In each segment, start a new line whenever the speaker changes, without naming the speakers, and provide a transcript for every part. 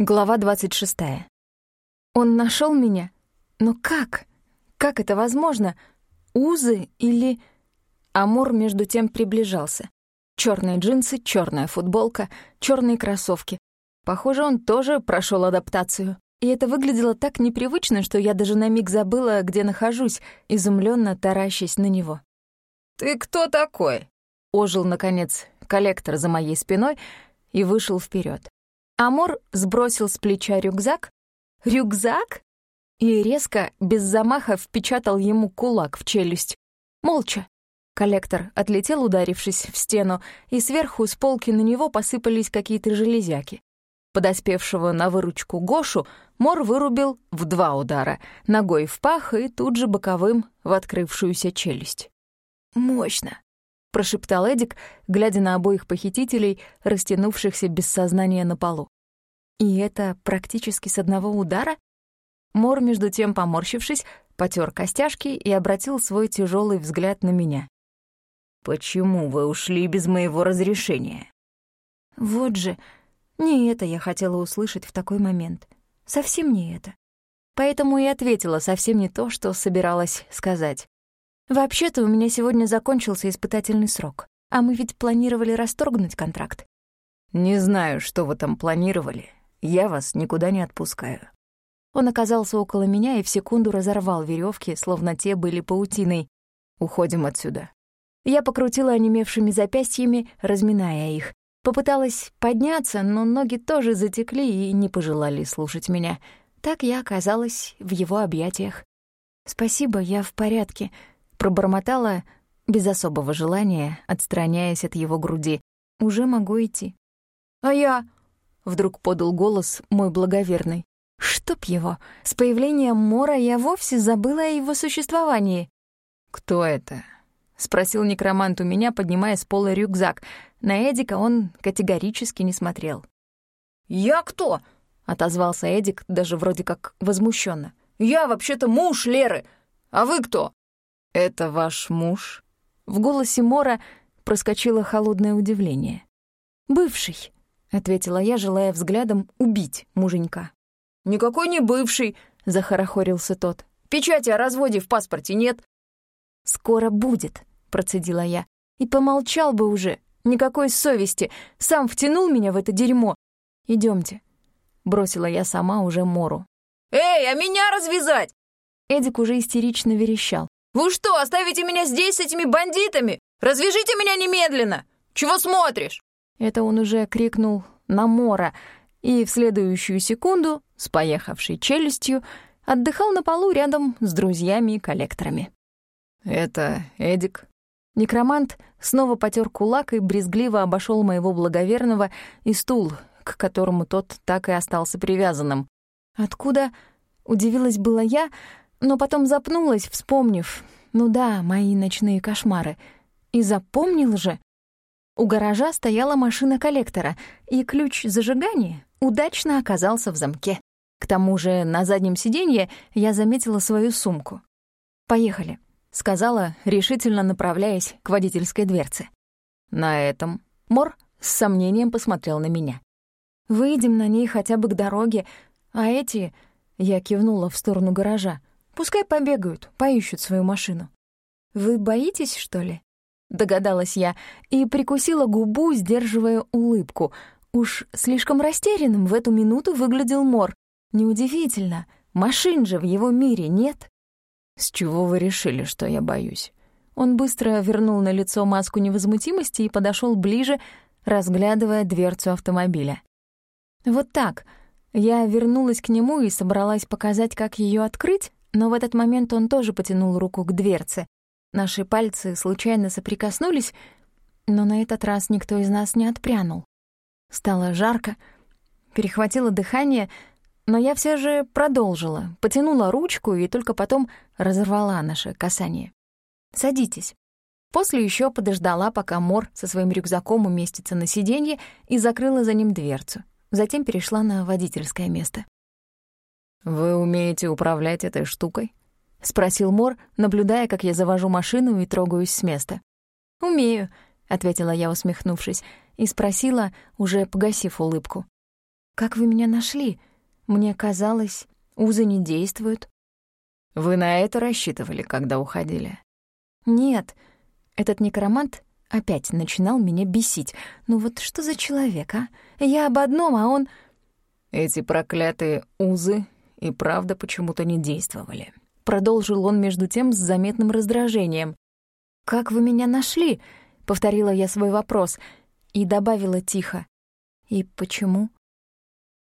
Глава 26. Он нашел меня? Но как? Как это возможно? Узы или... Амор между тем приближался. Черные джинсы, черная футболка, черные кроссовки. Похоже, он тоже прошел адаптацию. И это выглядело так непривычно, что я даже на миг забыла, где нахожусь, изумленно таращась на него.
«Ты кто такой?»
Ожил, наконец, коллектор за моей спиной и вышел вперед. Амор сбросил с плеча рюкзак. Рюкзак? И резко, без замаха, впечатал ему кулак в челюсть. Молча. Коллектор отлетел, ударившись в стену, и сверху с полки на него посыпались какие-то железяки. Подоспевшего на выручку Гошу Мор вырубил в два удара, ногой в пах и тут же боковым в открывшуюся челюсть. «Мощно!» Прошептал Эдик, глядя на обоих похитителей, растянувшихся без сознания на полу. И это практически с одного удара? Мор, между тем поморщившись, потер костяшки и обратил свой тяжелый взгляд на меня.
«Почему вы ушли без моего разрешения?»
Вот же, не это я хотела услышать в такой момент. Совсем не это. Поэтому и ответила совсем не то, что собиралась сказать. Вообще-то у меня сегодня закончился испытательный срок, а мы ведь планировали расторгнуть контракт.
Не знаю, что вы там планировали. Я вас никуда не отпускаю.
Он оказался около меня и в секунду разорвал веревки, словно те были паутиной.
Уходим отсюда.
Я покрутила онемевшими запястьями, разминая их. Попыталась подняться, но ноги тоже затекли и не пожелали слушать меня. Так я оказалась в его объятиях. «Спасибо, я в порядке», Пробормотала без особого желания, отстраняясь от его груди. «Уже могу идти».
«А я?»
— вдруг подал голос мой благоверный. «Чтоб его! С появлением Мора я вовсе забыла о его существовании».
«Кто это?»
— спросил некромант у меня, поднимая с пола рюкзак. На Эдика он категорически не смотрел.
«Я кто?» — отозвался Эдик, даже вроде как возмущенно. «Я вообще-то муж Леры. А вы кто?»
«Это ваш муж?» В голосе Мора проскочило холодное удивление. «Бывший», — ответила я, желая взглядом убить муженька.
«Никакой не бывший», — захорохорился тот. «Печати о разводе в паспорте нет».
«Скоро будет», — процедила я. «И помолчал бы уже. Никакой совести. Сам втянул меня в это дерьмо. Идемте, бросила я сама уже Мору.
«Эй, а меня развязать?»
Эдик уже истерично верещал.
«Вы что, оставите меня здесь с этими бандитами? Развяжите меня немедленно! Чего смотришь?»
Это он уже крикнул на Мора, и в следующую секунду, с поехавшей челюстью, отдыхал на полу рядом с друзьями и коллекторами.
«Это Эдик?»
Некромант снова потер кулак и брезгливо обошел моего благоверного и стул, к которому тот так и остался привязанным. «Откуда?» — удивилась была я, но потом запнулась, вспомнив. Ну да, мои ночные кошмары. И запомнил же. У гаража стояла машина коллектора, и ключ зажигания удачно оказался в замке. К тому же на заднем сиденье я заметила свою сумку. «Поехали», — сказала, решительно направляясь к водительской дверце.
«На этом...»
Мор с сомнением посмотрел на меня. «Выйдем на ней хотя бы к дороге, а эти...» — я кивнула в сторону гаража. Пускай побегают, поищут свою машину. Вы боитесь, что ли? Догадалась я и прикусила губу, сдерживая улыбку. Уж слишком растерянным в эту минуту выглядел Мор. Неудивительно, машин же в его мире нет.
«С чего вы решили, что я боюсь?»
Он быстро вернул на лицо маску невозмутимости и подошел ближе, разглядывая дверцу автомобиля. Вот так. Я вернулась к нему и собралась показать, как ее открыть, но в этот момент он тоже потянул руку к дверце. Наши пальцы случайно соприкоснулись, но на этот раз никто из нас не отпрянул. Стало жарко, перехватило дыхание, но я все же продолжила, потянула ручку и только потом разорвала наше касание. «Садитесь». После еще подождала, пока Мор со своим рюкзаком уместится на сиденье и закрыла за ним дверцу. Затем перешла на водительское место.
«Вы умеете управлять этой штукой?»
— спросил Мор, наблюдая, как я завожу машину и трогаюсь с места. «Умею», — ответила я, усмехнувшись, и спросила, уже погасив улыбку. «Как вы меня нашли? Мне казалось, узы не действуют».
«Вы на это рассчитывали, когда уходили?»
«Нет, этот некромант опять начинал меня бесить. Ну вот что за человек, а? Я об одном, а он...»
«Эти проклятые узы и правда почему-то не действовали», —
продолжил он между тем с заметным раздражением. «Как вы меня нашли?» — повторила я свой вопрос и добавила тихо. «И почему?»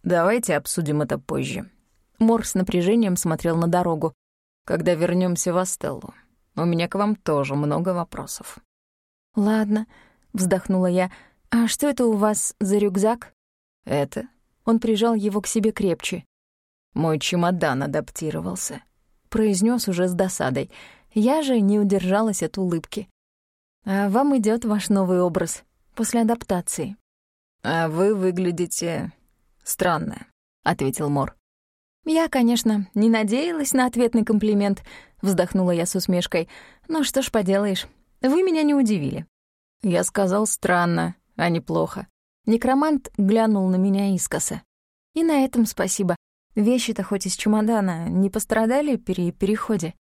«Давайте обсудим это позже».
Мор с напряжением смотрел на дорогу.
«Когда вернемся в Астеллу, у меня к вам тоже много вопросов».
«Ладно», — вздохнула я. «А что это у вас за рюкзак?»
«Это?»
Он прижал его к себе крепче.
«Мой чемодан адаптировался», —
произнес уже с досадой. Я же не удержалась от улыбки. «А вам идет ваш новый образ после адаптации».
«А вы выглядите странно», — ответил Мор.
«Я, конечно, не надеялась на ответный комплимент», — вздохнула я с усмешкой. «Ну что ж поделаешь, вы меня не удивили».
Я сказал странно, а не плохо.
Некромант глянул на меня искоса. И на этом спасибо. Вещи-то хоть из чемодана не пострадали при переходе?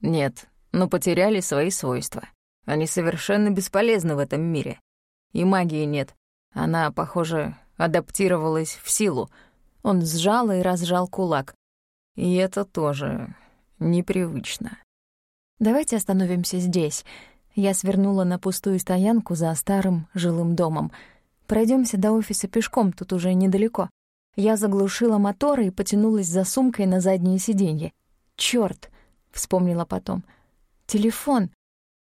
Нет, но потеряли свои свойства. Они совершенно бесполезны в этом мире. И магии нет. Она, похоже, адаптировалась в силу.
Он сжал и разжал кулак.
И это тоже непривычно.
Давайте остановимся здесь. Я свернула на пустую стоянку за старым жилым домом. Пройдемся до офиса пешком, тут уже недалеко. Я заглушила моторы и потянулась за сумкой на заднее сиденье. Чёрт, вспомнила потом. Телефон.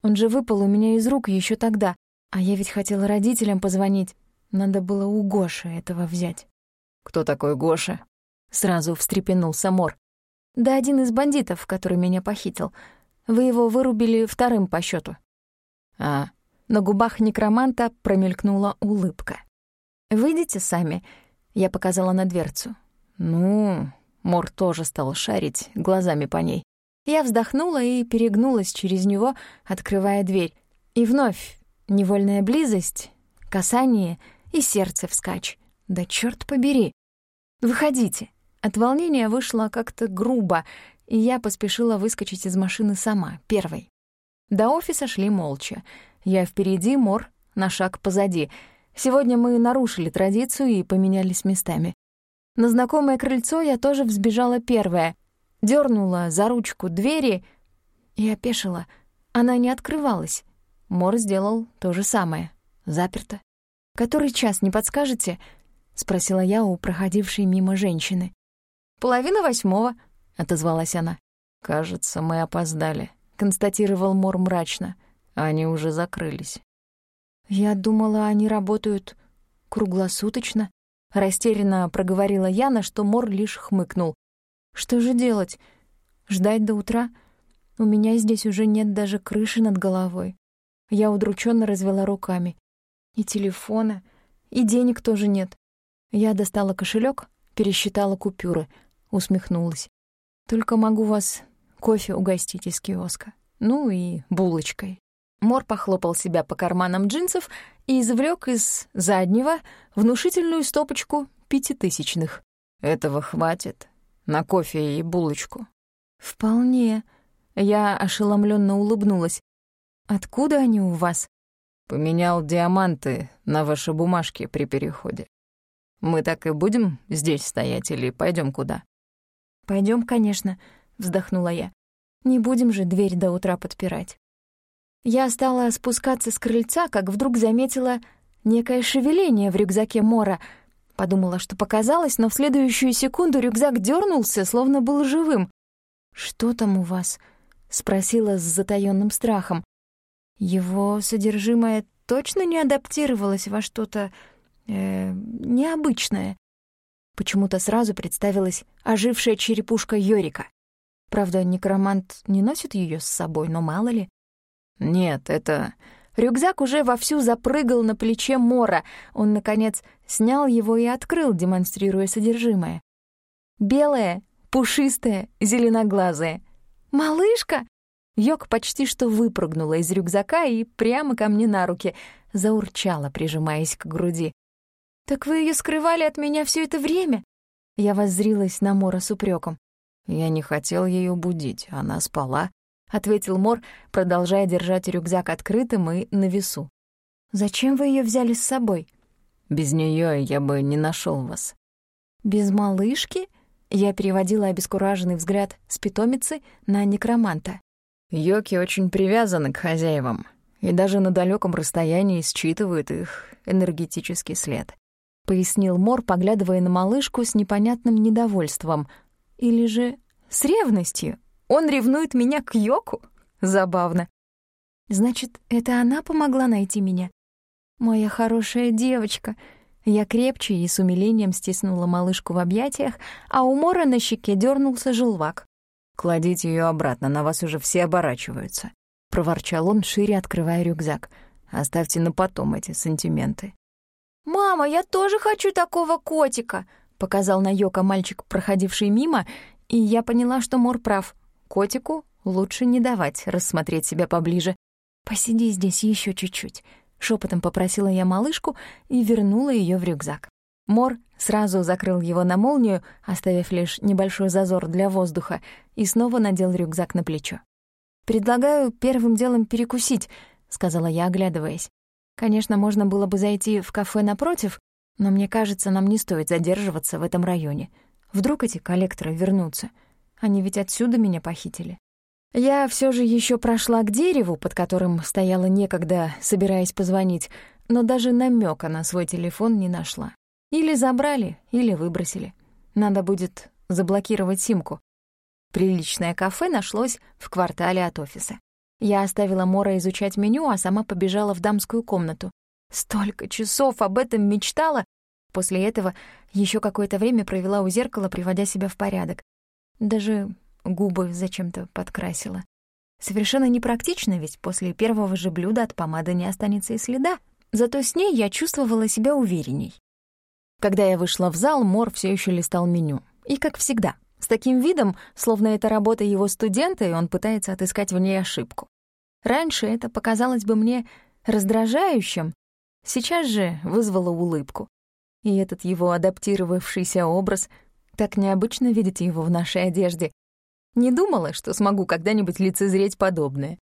Он же выпал у меня из рук еще тогда. А я ведь хотела родителям позвонить. Надо было у Гоши этого взять.
«Кто такой Гоша?»
Сразу встрепенулся Мор. «Да один из бандитов, который меня похитил. Вы его вырубили вторым по счету.
А,
на губах некроманта промелькнула улыбка. «Выйдите сами», — я показала на дверцу.
«Ну...» — Мор тоже стал шарить глазами по ней.
Я вздохнула и перегнулась через него, открывая дверь. И вновь невольная близость, касание и сердце вскачь. Да чёрт побери! «Выходите!» От волнения вышло как-то грубо, и я поспешила выскочить из машины сама, первой. До офиса шли молча. Я впереди, Мор на шаг позади. Сегодня мы нарушили традицию и поменялись местами. На знакомое крыльцо я тоже взбежала первая, дернула за ручку двери и опешила. Она не открывалась. Мор сделал то же самое. Заперто. «Который час, не подскажете?» — спросила я у проходившей мимо женщины. «Половина восьмого», — отозвалась она.
«Кажется, мы опоздали», констатировал Мор мрачно. Они уже закрылись.
Я думала, они работают круглосуточно. Растерянно проговорила Яна, что Мор лишь хмыкнул. Что же делать? Ждать до утра? У меня здесь уже нет даже крыши над головой. Я удрученно развела руками. И телефона, и денег тоже нет. Я достала кошелек, пересчитала купюры, усмехнулась. Только могу вас кофе угостить из киоска. Ну и булочкой. Мор похлопал себя по карманам джинсов и извлек из заднего внушительную стопочку пятитысячных.
«Этого хватит? На кофе и булочку?»
«Вполне». Я ошеломленно улыбнулась. «Откуда они у вас?»
«Поменял диаманты на ваши бумажки при переходе. Мы так и будем здесь стоять или пойдем куда?»
Пойдем, конечно», вздохнула я. Не будем же дверь до утра подпирать. Я стала спускаться с крыльца, как вдруг заметила некое шевеление в рюкзаке Мора. Подумала, что показалось, но в следующую секунду рюкзак дернулся, словно был живым. «Что там у вас?» — спросила с затаённым страхом. Его содержимое точно не адаптировалось во что-то э, необычное. Почему-то сразу представилась ожившая черепушка Йорика. Правда, некромант не носит ее с собой, но мало ли.
Нет, это...
Рюкзак уже вовсю запрыгал на плече Мора. Он, наконец, снял его и открыл, демонстрируя содержимое. Белое, пушистое, зеленоглазое. «Малышка!» Йок почти что выпрыгнула из рюкзака и прямо ко мне на руки, заурчала, прижимаясь к груди. «Так вы ее скрывали от меня все это время?» Я воззрилась на Мора с упреком.
«Я не хотел ее будить, она спала», — ответил Мор, продолжая держать рюкзак открытым и на весу.
«Зачем вы ее взяли с собой?»
«Без нее я бы не нашел вас».
«Без малышки?» Я переводила обескураженный взгляд с питомицы на некроманта.
Йоки очень привязаны к хозяевам и даже на далеком расстоянии считывают их энергетический след. Пояснил Мор, поглядывая на малышку с непонятным недовольством. Или же с ревностью. Он ревнует меня к Йоку? Забавно. Значит, это она помогла найти меня? Моя хорошая девочка — я крепче и с умилением стиснула малышку в объятиях, а у Мора на щеке дернулся желвак. «Кладите ее обратно, на вас уже все оборачиваются», — проворчал он, шире открывая рюкзак. «Оставьте на потом эти сантименты».
«Мама, я тоже хочу такого котика», — показал на Йока мальчик, проходивший мимо, и я поняла, что Мор прав. Котику лучше не давать рассмотреть себя поближе. «Посиди здесь еще чуть-чуть», Шепотом попросила я малышку и вернула ее в рюкзак. Мор сразу закрыл его на молнию, оставив лишь небольшой зазор для воздуха, и снова надел рюкзак на плечо. «Предлагаю первым делом перекусить», — сказала я, оглядываясь. «Конечно, можно было бы зайти в кафе напротив, но мне кажется, нам не стоит задерживаться в этом районе. Вдруг эти коллекторы вернутся? Они ведь отсюда меня похитили». Я все же еще прошла к дереву, под которым стояла некогда, собираясь позвонить, но даже намека на свой телефон не нашла. Или забрали, или выбросили. Надо будет заблокировать симку. Приличное кафе нашлось в квартале от офиса. Я оставила Мора изучать меню, а сама побежала в дамскую комнату. Столько часов об этом мечтала. После этого еще какое-то время провела у зеркала, приводя себя в порядок. Даже губы зачем-то подкрасила. Совершенно непрактично, ведь после первого же блюда от помады не останется и следа. Зато с ней я чувствовала себя уверенней. Когда я вышла в зал, Мор все еще листал меню. И, как всегда, с таким видом, словно это работа его студента, и он пытается отыскать в ней ошибку. Раньше это показалось бы мне раздражающим, сейчас же вызвало улыбку. И этот его адаптировавшийся образ, так необычно видеть его в нашей одежде, не думала, что смогу когда-нибудь лицезреть подобное.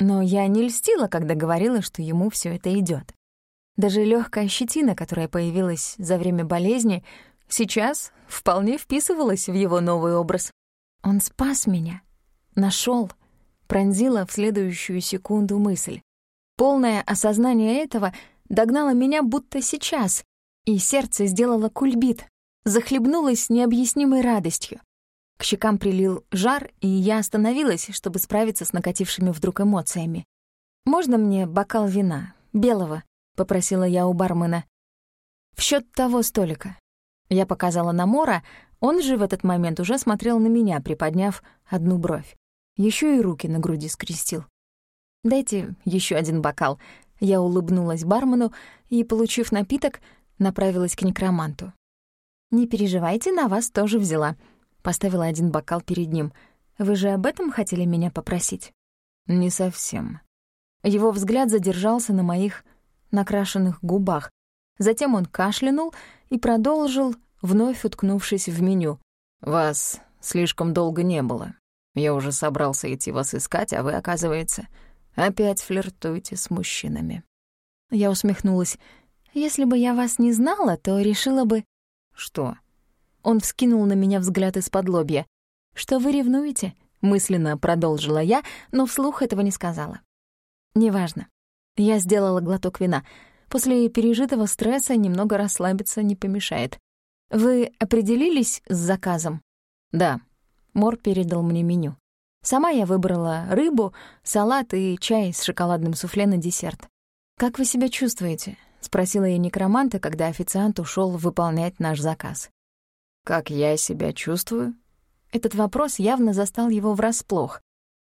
Но я не льстила, когда говорила, что ему все это идет. Даже легкая щетина, которая появилась за время болезни, сейчас вполне вписывалась в его новый образ. Он спас меня, нашел, пронзила в следующую секунду мысль. Полное осознание этого догнало меня будто сейчас, и сердце сделало кульбит, захлебнулось необъяснимой радостью. К щекам прилил жар, и я остановилась, чтобы справиться с накатившими вдруг эмоциями. «Можно мне бокал вина? Белого?» — попросила я у бармена. «В счет того столика». Я показала на Мора, он же в этот момент уже смотрел на меня, приподняв одну бровь. Еще и руки на груди скрестил. «Дайте еще один бокал». Я улыбнулась бармену и, получив напиток, направилась к некроманту. «Не переживайте, на вас тоже взяла», Поставила один бокал перед ним. «Вы же об этом хотели меня попросить?»
«Не совсем».
Его взгляд задержался на моих накрашенных губах. Затем он кашлянул и продолжил, вновь уткнувшись в меню.
«Вас слишком долго не было. Я уже собрался идти вас искать, а вы, оказывается, опять флиртуете с мужчинами».
Я усмехнулась. «Если бы я вас не знала, то решила бы...»
«Что?»
Он вскинул на меня взгляд из-под лобья. «Что вы ревнуете?» — мысленно продолжила я, но вслух этого не сказала. «Неважно. Я сделала глоток вина. После пережитого стресса немного расслабиться не помешает. Вы определились с заказом?»
«Да».
Мор передал мне меню. Сама я выбрала рыбу, салат и чай с шоколадным суфле на десерт. «Как вы себя чувствуете?» — спросила я некроманта, когда официант ушел выполнять наш заказ.
Как я себя чувствую?
Этот вопрос явно застал его врасплох.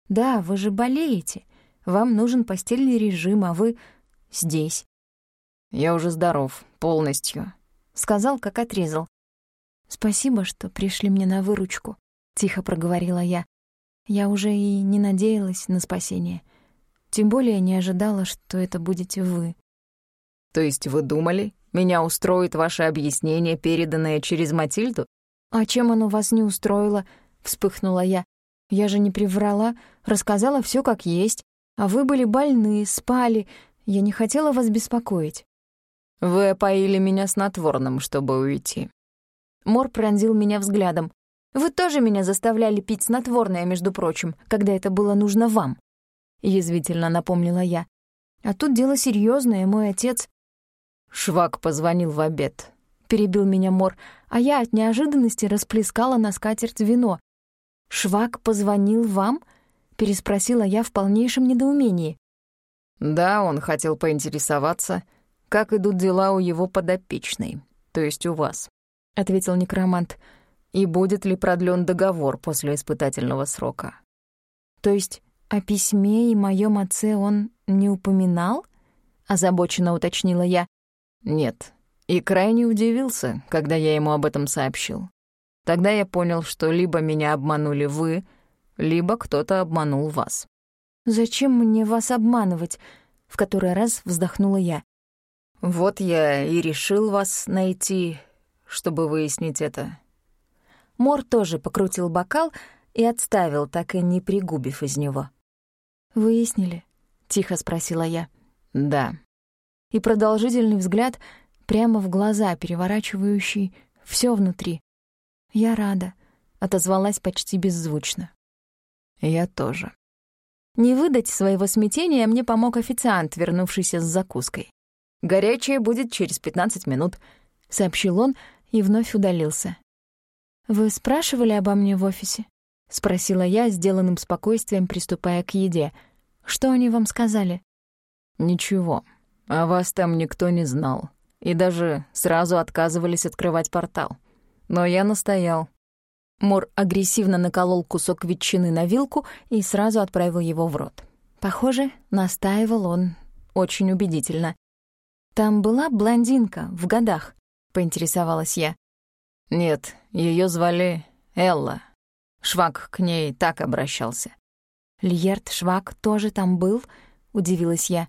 Да, вы же болеете. Вам нужен постельный режим, а вы здесь.
Я уже здоров, полностью.
Сказал, как отрезал. Спасибо, что пришли мне на выручку, тихо проговорила я. Я уже и не надеялась на спасение. Тем более не ожидала, что это будете вы.
То есть вы думали, Меня устроит ваше объяснение, переданное через Матильду?»
«А чем оно вас не устроило?» — вспыхнула я. «Я же не приврала, рассказала все как есть. А вы были больны, спали. Я не хотела вас беспокоить».
«Вы опоили меня снотворным, чтобы уйти».
Мор пронзил меня взглядом. «Вы тоже меня заставляли пить снотворное, между прочим, когда это было нужно вам», — язвительно напомнила я. «А тут дело серьезное, мой отец...»
«Швак позвонил в обед», —
перебил меня Мор, а я от неожиданности расплескала на скатерть вино. «Швак позвонил вам?» — переспросила я в полнейшем недоумении.
«Да, он хотел поинтересоваться, как идут дела у его подопечной, то есть у вас», — ответил некромант, «и будет ли продлен договор после испытательного срока».
«То есть о письме и моем отце он не упоминал?» — озабоченно уточнила я.
«Нет, и крайне удивился, когда я ему об этом сообщил. Тогда я понял, что либо меня обманули вы, либо кто-то обманул вас.
«Зачем мне вас обманывать?» — в который раз вздохнула я.
«Вот я и решил вас найти, чтобы выяснить это».
Мор тоже покрутил бокал и отставил, так и не пригубив из него. «Выяснили?» — тихо спросила я.
«Да».
И продолжительный взгляд прямо в глаза, переворачивающий все внутри. «Я рада», — отозвалась почти беззвучно.
«Я тоже».
Не выдать своего смятения мне помог официант, вернувшийся с закуской.
«Горячее будет через пятнадцать минут», — сообщил он и вновь удалился.
«Вы спрашивали обо мне в офисе?» — спросила я, сделанным спокойствием, приступая к еде. «Что они вам сказали?»
«Ничего. О вас там никто не знал и даже сразу отказывались открывать портал. Но я настоял.
Мор агрессивно наколол кусок ветчины на вилку и сразу отправил его в рот. Похоже, настаивал он очень убедительно. «Там была блондинка в годах», — поинтересовалась я.
«Нет, ее звали Элла. Швак к ней так обращался».
«Льерт Швак тоже там был?» — удивилась я.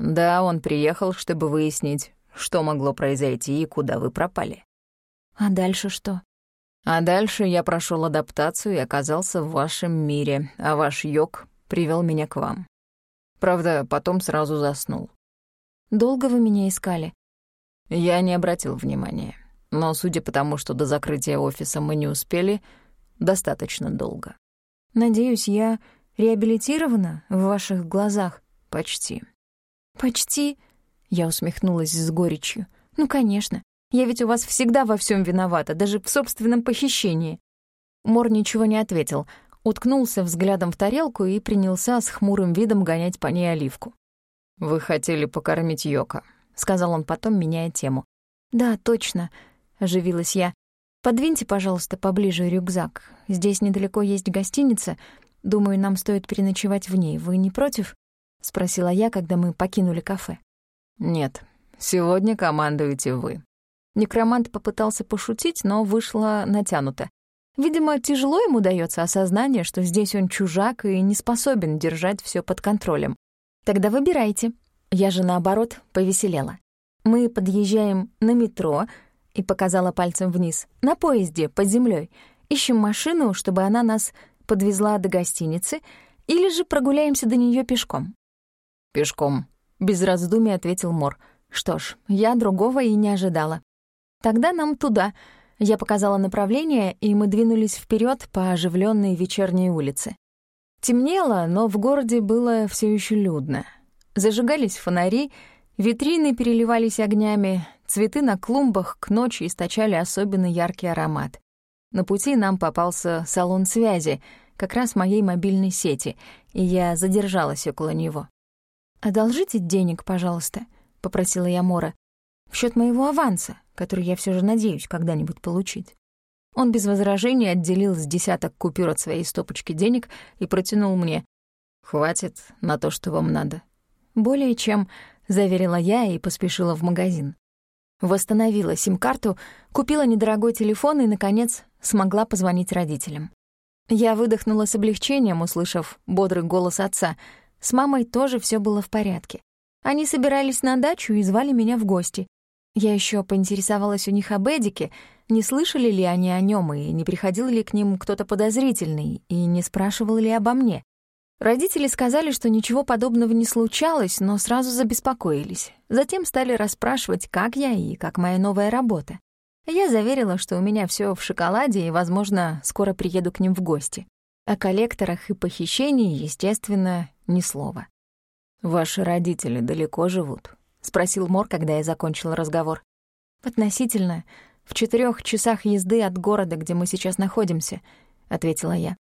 «Да, он приехал, чтобы выяснить, что могло произойти и куда вы пропали.
А дальше что?
А дальше я прошел адаптацию и оказался в вашем мире, а ваш йог привел меня к вам. Правда, потом сразу заснул.
Долго вы меня искали?
Я не обратил внимания. Но судя по тому, что до закрытия офиса мы не успели, достаточно долго.
Надеюсь, я реабилитирована в ваших глазах?
Почти.
Почти? Я усмехнулась с горечью. «Ну, конечно. Я ведь у вас всегда во всем виновата, даже в собственном похищении». Мор ничего не ответил, уткнулся взглядом в тарелку и принялся с хмурым видом гонять по ней оливку.
«Вы хотели покормить Йока», — сказал он потом, меняя тему.
«Да, точно», — оживилась я. «Подвиньте, пожалуйста, поближе рюкзак. Здесь недалеко есть гостиница. Думаю, нам стоит переночевать в ней. Вы не против?» — спросила я, когда мы покинули кафе.
«Нет, сегодня командуете вы».
Некромант попытался пошутить, но вышло натянуто. Видимо, тяжело ему дается осознание, что здесь он чужак и не способен держать все под контролем. «Тогда выбирайте». Я же, наоборот, повеселела. «Мы подъезжаем на метро», и показала пальцем вниз, «на поезде, под землей. Ищем машину, чтобы она нас подвезла до гостиницы, или же прогуляемся до нее пешком».
«Пешком»,
без раздумий ответил Мор. Что ж, я другого и не ожидала. Тогда нам туда. Я показала направление, и мы двинулись вперед по оживленной вечерней улице. Темнело, но в городе было все еще людно. Зажигались фонари, витрины переливались огнями, цветы на клумбах к ночи источали особенно яркий аромат. На пути нам попался салон связи, как раз моей мобильной сети, и я задержалась около него. «Одолжите денег, пожалуйста», — попросила я Мора, «в счет моего аванса, который я все же надеюсь когда-нибудь получить». Он без возражений отделил с десяток купюр от своей стопочки денег и протянул мне.
«Хватит на то, что вам надо».
«Более чем», — заверила я и поспешила в магазин. Восстановила сим-карту, купила недорогой телефон и, наконец, смогла позвонить родителям. Я выдохнула с облегчением, услышав бодрый голос отца — с мамой тоже все было в порядке. Они собирались на дачу и звали меня в гости. Я еще поинтересовалась у них об Эдике, не слышали ли они о нем и не приходил ли к ним кто-то подозрительный, и не спрашивал ли обо мне. Родители сказали, что ничего подобного не случалось, но сразу забеспокоились. Затем стали расспрашивать, как я и как моя новая работа. Я заверила, что у меня все в шоколаде и, возможно, скоро приеду к ним в гости. О коллекторах и похищении, естественно, ни слова.
«Ваши родители далеко живут?» — спросил Мор, когда я закончила разговор.
«Относительно. В четырех часах езды от города, где мы сейчас находимся», — ответила я.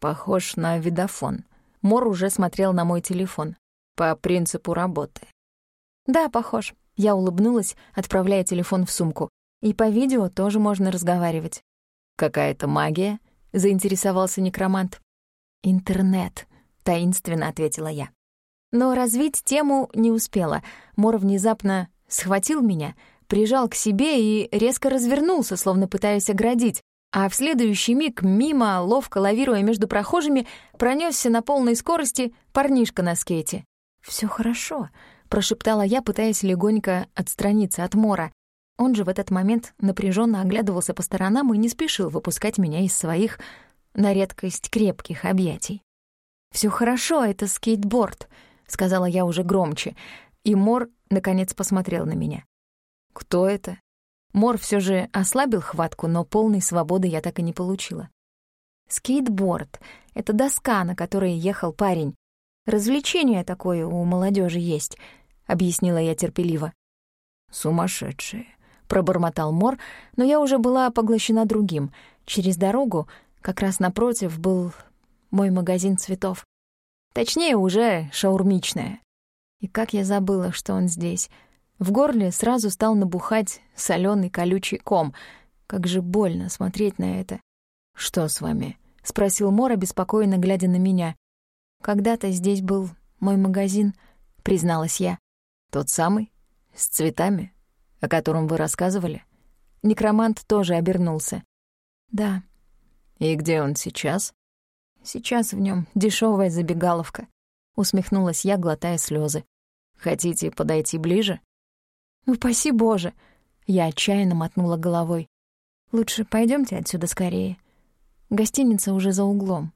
«Похож на видофон». Мор уже смотрел на мой телефон. «По принципу работы».
«Да, похож». Я улыбнулась, отправляя телефон в сумку. «И по видео тоже можно разговаривать».
«Какая-то магия?» — заинтересовался некромант.
«Интернет», — таинственно ответила я. Но развить тему не успела. Мор внезапно схватил меня, прижал к себе и резко развернулся, словно пытаясь оградить. А в следующий миг мимо, ловко лавируя между прохожими, пронесся на полной скорости парнишка на скейте. Все хорошо», — прошептала я, пытаясь легонько отстраниться от Мора. Он же в этот момент напряженно оглядывался по сторонам и не спешил выпускать меня из своих, на редкость, крепких объятий. Все хорошо, это скейтборд», — сказала я уже громче, и Мор, наконец, посмотрел на меня.
«Кто это?»
Мор все же ослабил хватку, но полной свободы я так и не получила. «Скейтборд — это доска, на которой ехал парень. Развлечение такое у молодежи есть», — объяснила я терпеливо.
«Сумасшедшие», —
пробормотал Мор, но я уже была поглощена другим. Через дорогу, как раз напротив, был мой магазин цветов. Точнее, уже шаурмичная. И как я забыла, что он здесь. В горле сразу стал набухать соленый колючий ком. Как же больно смотреть на это.
«Что с вами?»
— спросил Мора, беспокойно глядя на меня. «Когда-то здесь был мой магазин», — призналась я.
«Тот самый? С цветами? О котором вы рассказывали?»
Некромант тоже обернулся. «Да».
«И где он сейчас?»
Сейчас в нем дешевая забегаловка. Усмехнулась я, глотая слезы.
Хотите подойти ближе?
Упаси Боже! Я отчаянно мотнула головой. Лучше пойдемте отсюда скорее. Гостиница уже за углом.